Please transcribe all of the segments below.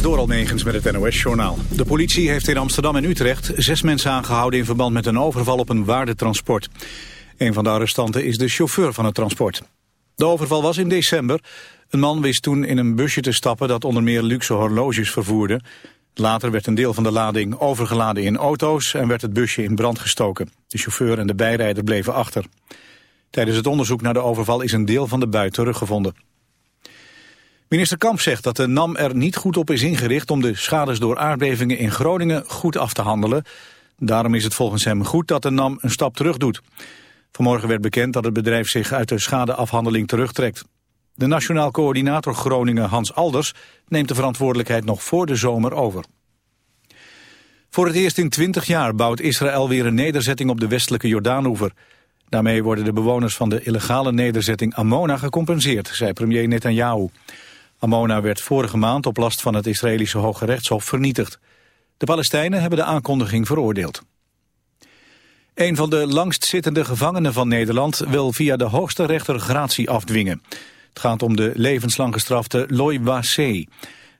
is door met het NOS-journaal. De politie heeft in Amsterdam en Utrecht zes mensen aangehouden... in verband met een overval op een waardetransport. Een van de arrestanten is de chauffeur van het transport. De overval was in december. Een man wist toen in een busje te stappen... dat onder meer luxe horloges vervoerde. Later werd een deel van de lading overgeladen in auto's... en werd het busje in brand gestoken. De chauffeur en de bijrijder bleven achter. Tijdens het onderzoek naar de overval is een deel van de bui teruggevonden. Minister Kamp zegt dat de NAM er niet goed op is ingericht om de schades door aardbevingen in Groningen goed af te handelen. Daarom is het volgens hem goed dat de NAM een stap terug doet. Vanmorgen werd bekend dat het bedrijf zich uit de schadeafhandeling terugtrekt. De Nationaal Coördinator Groningen Hans Alders neemt de verantwoordelijkheid nog voor de zomer over. Voor het eerst in twintig jaar bouwt Israël weer een nederzetting op de westelijke Jordaanoever. Daarmee worden de bewoners van de illegale nederzetting Amona gecompenseerd, zei premier Netanyahu. Amona werd vorige maand op last van het Israëlische Hoge Rechtshof vernietigd. De Palestijnen hebben de aankondiging veroordeeld. Een van de langstzittende gevangenen van Nederland wil via de hoogste rechter gratie afdwingen. Het gaat om de levenslang gestrafte Loy Wassé.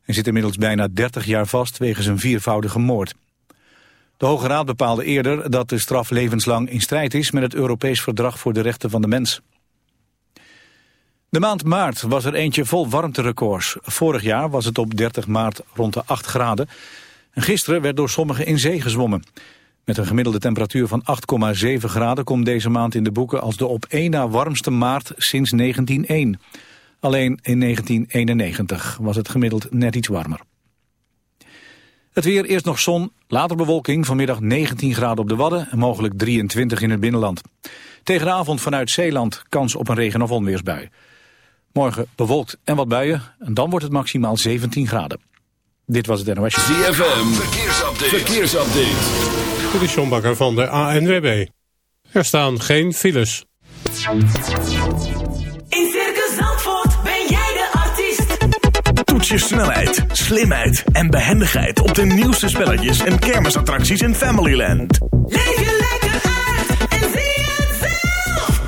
Hij zit inmiddels bijna 30 jaar vast wegens een viervoudige moord. De Hoge Raad bepaalde eerder dat de straf levenslang in strijd is met het Europees Verdrag voor de Rechten van de Mens. De maand maart was er eentje vol warmterecords. Vorig jaar was het op 30 maart rond de 8 graden. En gisteren werd door sommigen in zee gezwommen. Met een gemiddelde temperatuur van 8,7 graden komt deze maand in de boeken als de op één na warmste maart sinds 1901. Alleen in 1991 was het gemiddeld net iets warmer. Het weer, eerst nog zon, later bewolking, vanmiddag 19 graden op de Wadden en mogelijk 23 in het binnenland. Tegen de avond vanuit Zeeland kans op een regen- of onweersbui. Morgen bewolkt en wat buien en dan wordt het maximaal 17 graden. Dit was het NOS. ZFM, verkeersupdate. verkeersupdate. Dit is John Bakker van de ANWB. Er staan geen files. In Circus Zandvoort ben jij de artiest. Toets je snelheid, slimheid en behendigheid op de nieuwste spelletjes en kermisattracties in Familyland. Leef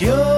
Yo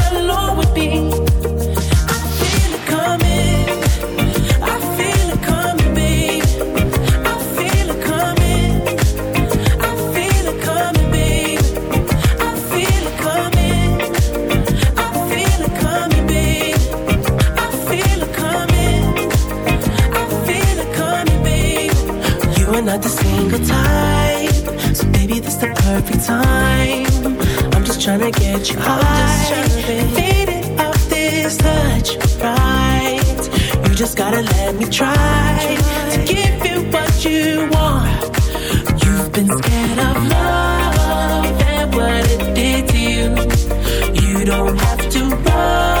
type, so maybe this the perfect time. I'm just trying to get you high. Faded off this touch, right? You just gotta let me try to give you what you want. You've been scared of love and what it did to you. You don't have to run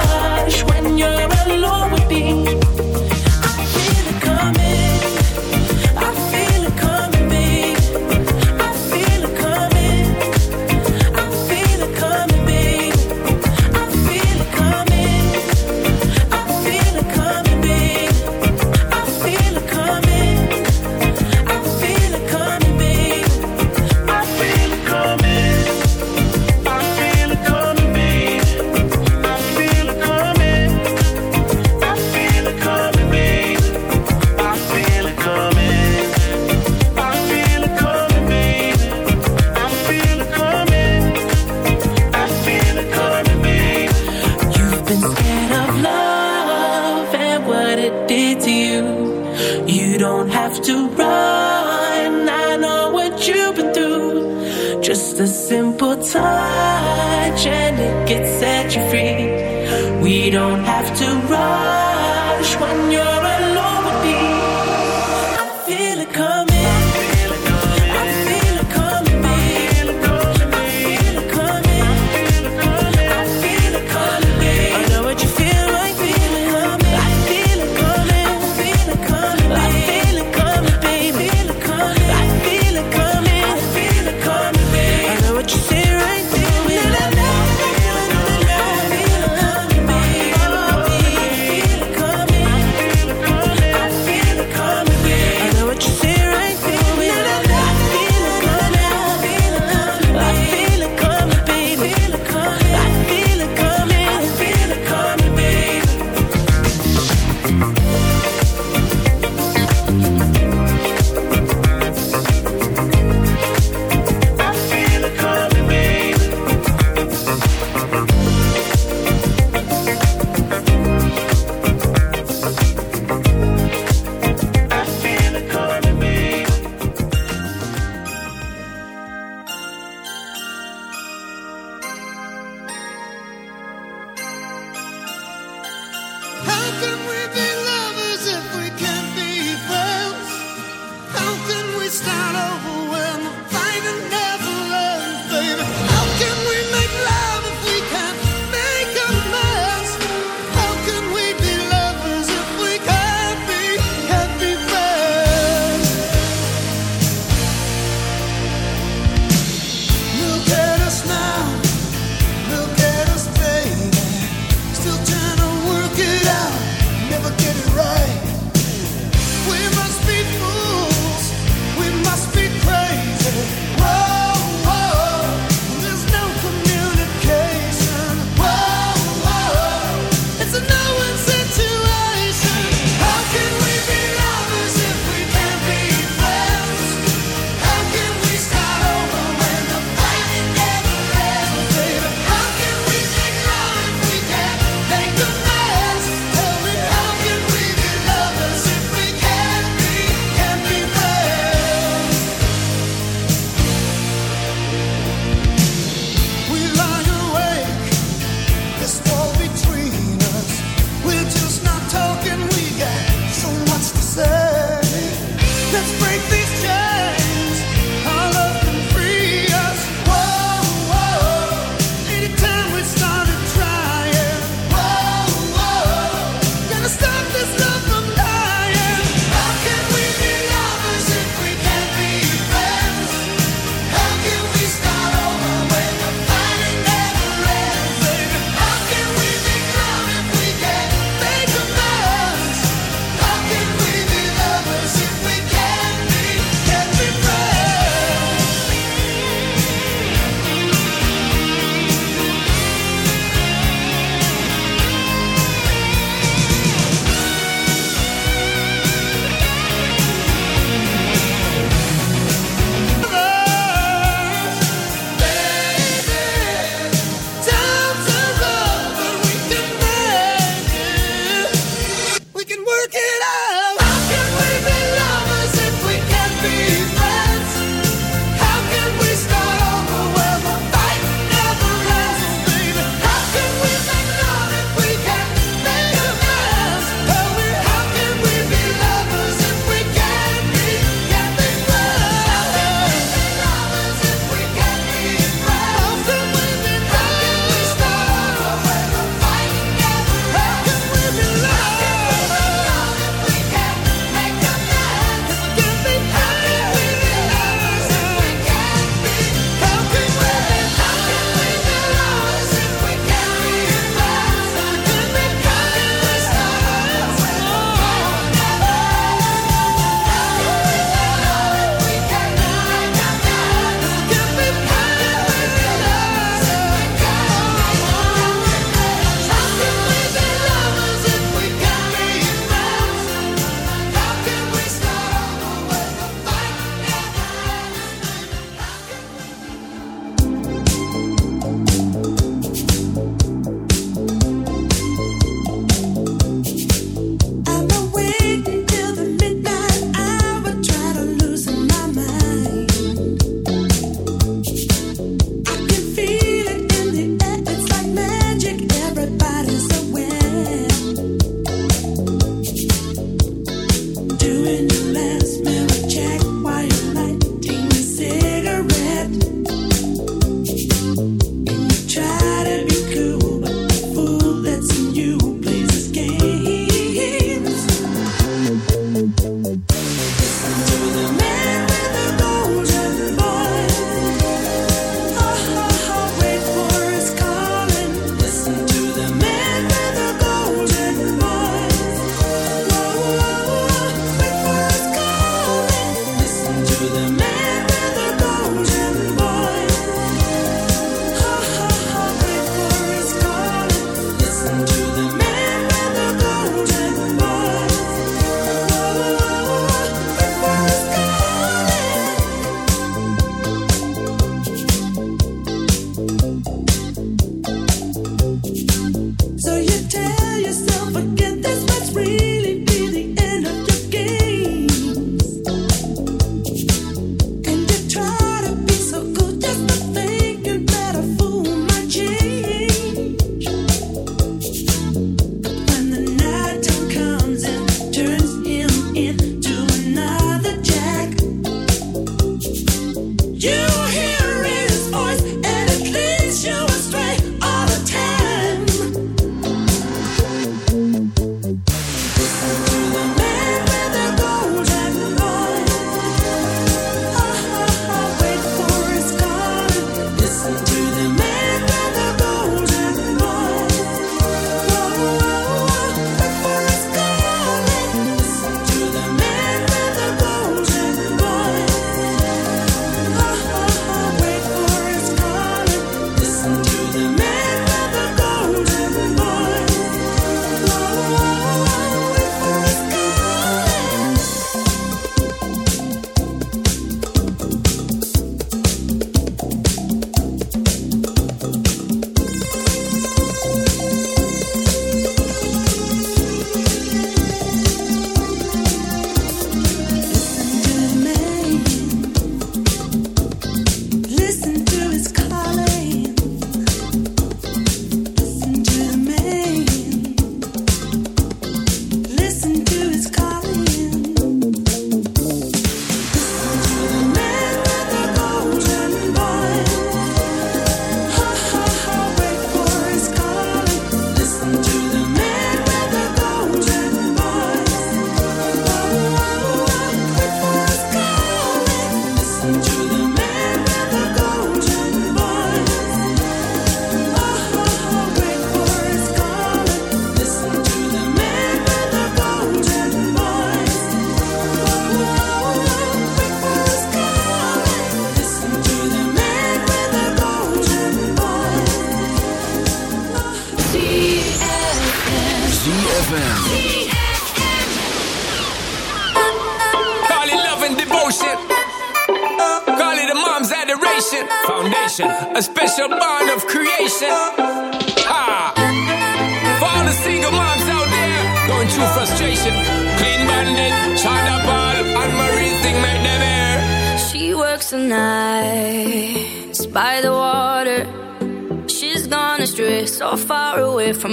don't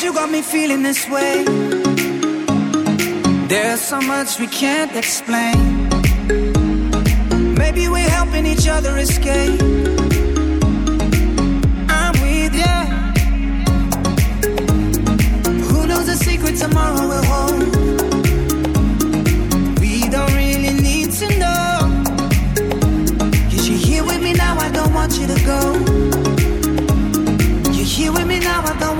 you got me feeling this way. There's so much we can't explain. Maybe we're helping each other escape. I'm with you. Who knows the secret tomorrow will hold? We don't really need to you're here with me now, I don't want you to go.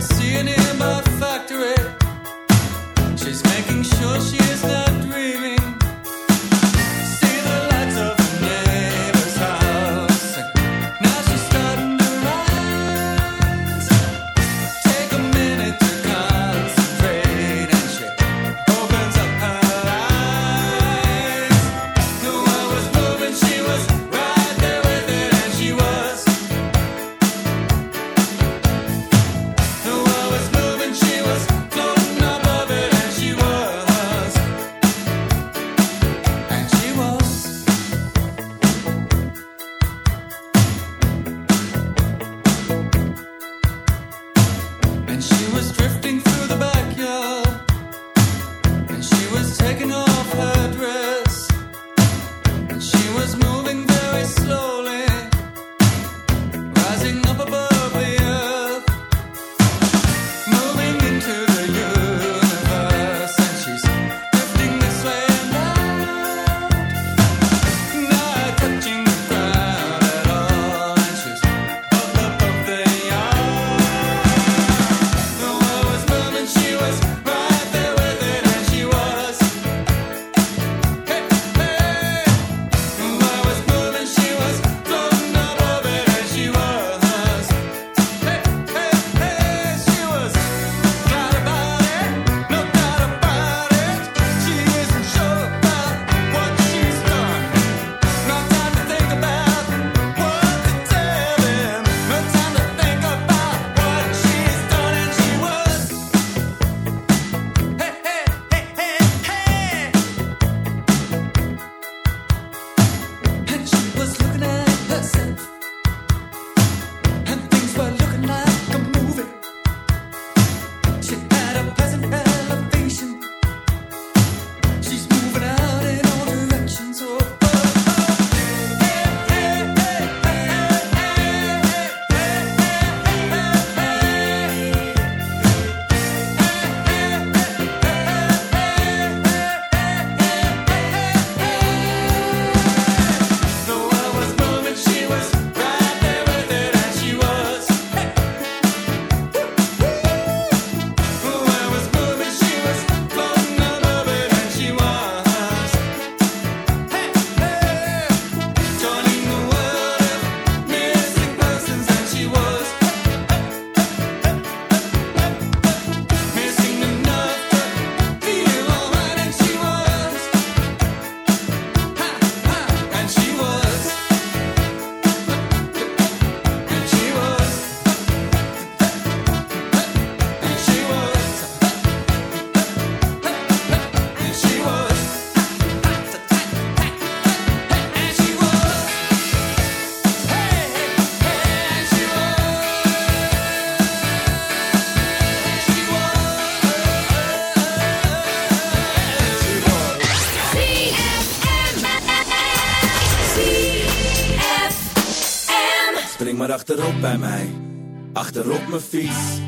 seeing it achterop bij mij, achterop mijn fiets.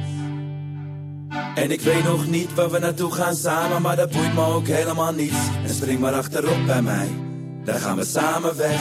En ik weet nog niet waar we naartoe gaan samen, maar dat boeit me ook helemaal niets. En spring maar achterop bij mij, daar gaan we samen weg.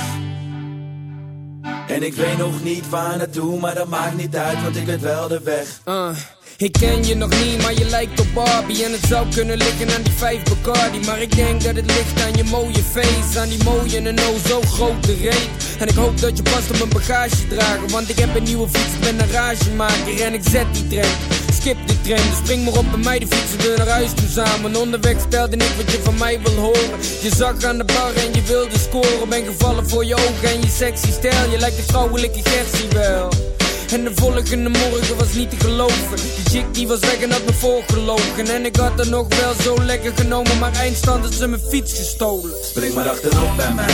En ik weet nog niet waar naartoe, maar dat maakt niet uit, want ik weet wel de weg. Uh, ik ken je nog niet, maar je lijkt op Barbie En het zou kunnen liggen aan die vijf Bacardi Maar ik denk dat het ligt aan je mooie face Aan die mooie en oh zo grote reet En ik hoop dat je past op mijn bagage dragen Want ik heb een nieuwe fiets, ik ben een ragemaker En ik zet die trein, skip de trein Dus spring maar op bij mij, de fietsen we naar huis toe samen. Onderweg vertelde ik wat je van mij wil horen. Je zag aan de bar en je wilde scoren. Ben gevallen voor je ogen en je sexy stijl. Je lijkt een vrouwelijke Gertie wel. En de volgende morgen was niet te geloven. Die chick die was weg en had me voorgelogen. En ik had er nog wel zo lekker genomen Maar eindstand had ze mijn fiets gestolen. Spring maar achterop bij mij,